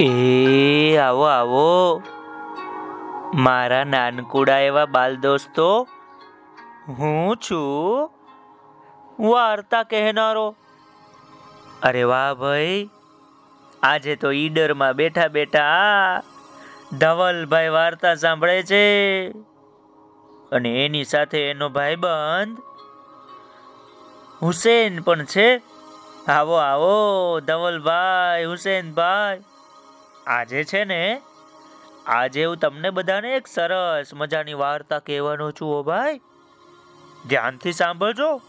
એ, આવો આવો. મારા નાનકુડા એવા બાલ દોસ્તો હું છું. વાર્તા કહેનારો. અરે વાહ ભાઈ, આજે તો ઈડરમાં બેઠા બેઠા ધવલભાઈ વાર્તા સાંભળે છે. અને એની સાથે એનો ભાઈબંધ હુસેન પણ છે. આવો આવો, ધવલભાઈ, હુસેનભાઈ. આજે છે ને, આજે હું તમને બધાને એક સરસ મજાની વાર્તા કહેવાનો છું ઓ ભાઈ. ધ્યાનથી સાંભળજો.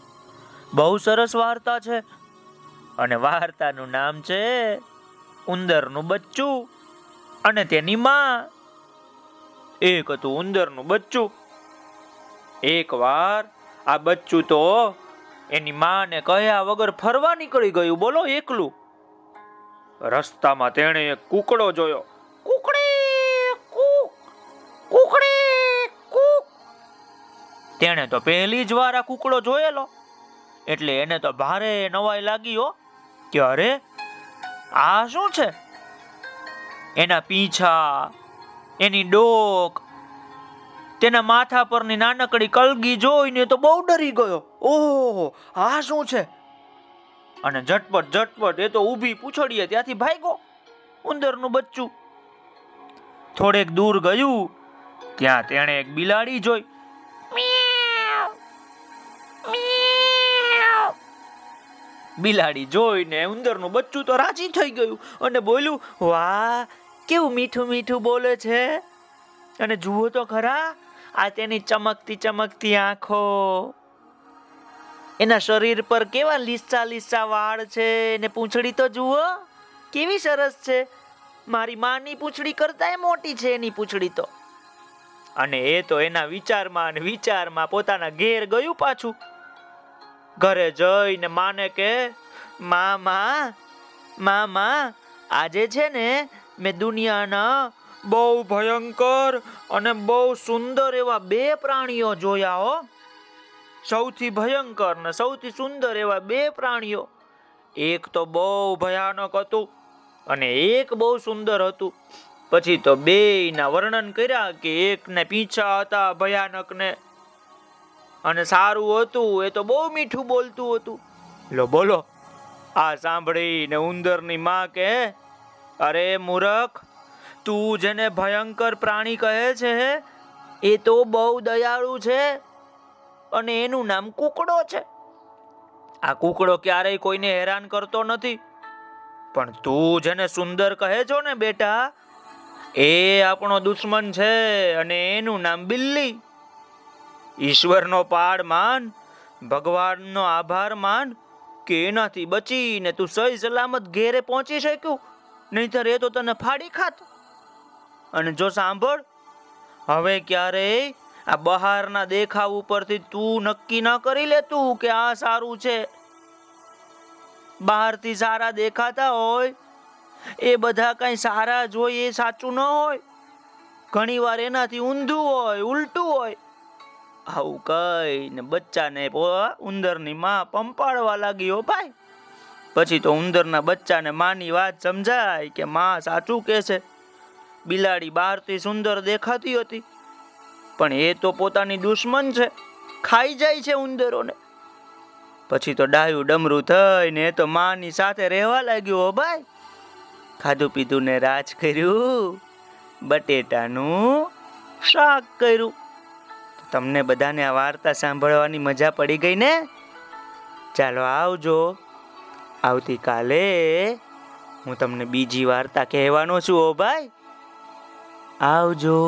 બહુ સરસ વાર્તા છે. અને વાર્તાનું નામ છે ઉંદરનું બચ્ચું. અને તેની માં. એક હતું ઉંદરનું બચ્ચું. એક વાર આ બચ્ચું તો એની માને કહ્યા વગર ફરવા નીકળી ગયું. બોલો એકલું. રસ્તામાં તેણે એક કુકડો જોયો. કુકડી, કુક કુકડી, કુક. તેણે તો પહેલી જ વાર આ કુકડો જોયેલો. એટલે એને તો ભારે નવાઈ લાગી હો કે અરે, આ શું છે? એના પીંછા, એની ડોક, તેના માથા પરની નાનકડી કલગી જોઈને તો બહુ ડરી ગયો. ઓહો, આ શું છે? અને ઝટપટ ઝટપટ એ તો ઊભી પૂછડીએ ત્યાંથી ભાગ્યો ઉંદરનું બચ્ચું. થોડેક દૂર ગયું, ત્યાં તેણે એક બિલાડી જોઈ. બિલાડી જોઈને ઉંદરનું બચ્ચું તો રાજી થઈ ગયું અને બોલ્યું, વાહ, કેવું મીઠું મીઠું બોલે છે. અને જુઓ તો ખરા, આ તેની ચમકતી ચમકતી આંખો. એના શરીર પર કેવા લીસા લીસા વાળ છે? ને પૂંછડી તો જુઓ, કેવી સરસ છે. મારી માની પૂંછડી કરતાંય મોટી છે એની પૂંછડી તો. અને એ તો એના વિચારમાં અને વિચારમાં પોતાના ઘેર ગયું પાછું. ઘરે જઈને માને કે, મામા મામા, આજે છે ને મેં દુનિયાના બહુ ભયંકર અને બહુ સુંદર એવા બે પ્રાણીઓ જોયા હો. સૌથી ભયંકર ને સૌથી સુંદર એવા બે પ્રાણીઓ. એક તો બહુ ભયાનક હતું અને એક બહુ સુંદર હતું. પછી તો બે ના વર્ણન કર્યા કે એકને પીછા હતા ભયાનક ને અને સારું હતું, એ તો બહુ મીઠું બોલતું હતું. લો, બોલો. આ સાંભળીને ઉંદરની માં કે અરે મૂરખ, તું જેને ભયંકર પ્રાણી કહે છે, એ તો બહુ દયાળુ છે. અને એનું નામ કુકડો છે. આ કુકડો ક્યારેય કોઈને હેરાન કરતો નથી. પણ તું જેને સુંદર કહે છો ને બેટા, એ આપણો દુશ્મન છે અને એનું નામ બિલ્લી. ઈશ્વરનો પાડ માન, ભગવાનનો આભાર માન, કે એનાથી બચીને તું સહી સલામત ઘેરે પહોંચી શક્યું, નહીતર એ તો તને ફાડી ખાત. અને જો સાંભળ, હવે ક્યારેય આ બહારના દેખાવ ઉપરથી તું નક્કી ન કરી લેતું કે આ સારું છે. બહારથી સારા દેખાતા હોય, એ બધા કઈ સારા જ હોય, એ સાચું ન હોય. ઘણી વાર એનાથી ઊંધું હોય, ઉલટું હોય. આવું કહીને બચ્ચાને ઉંદરની માં પંપાડવા લાગ્યો ભાઈ. પછી તો ઉંદરના બચ્ચાને માની વાત સમજાય કે માં સાચું કે છે બિલાડી બહારથી સુંદર દેખાતી હતી. પણ એ તો પોતાની દુશ્મન છે. ખાઈ જાય છે ઉંદરોને. પછી તો ડાયું ડમરું થઈને તો માની સાથે રહેવા લાગ્યું હો ભાઈ, ખાધું પીધું ને રાજ કર્યું, બટેટાનું શાક કર્યું. તમને બધાને આ વાર્તા સાંભળવાની મજા પડી ગઈ ને? ચાલો આવજો. આવતીકાલે હું તમને બીજી વાર્તા કહેવાનો છું, ઓ ભાઈ. આવજો.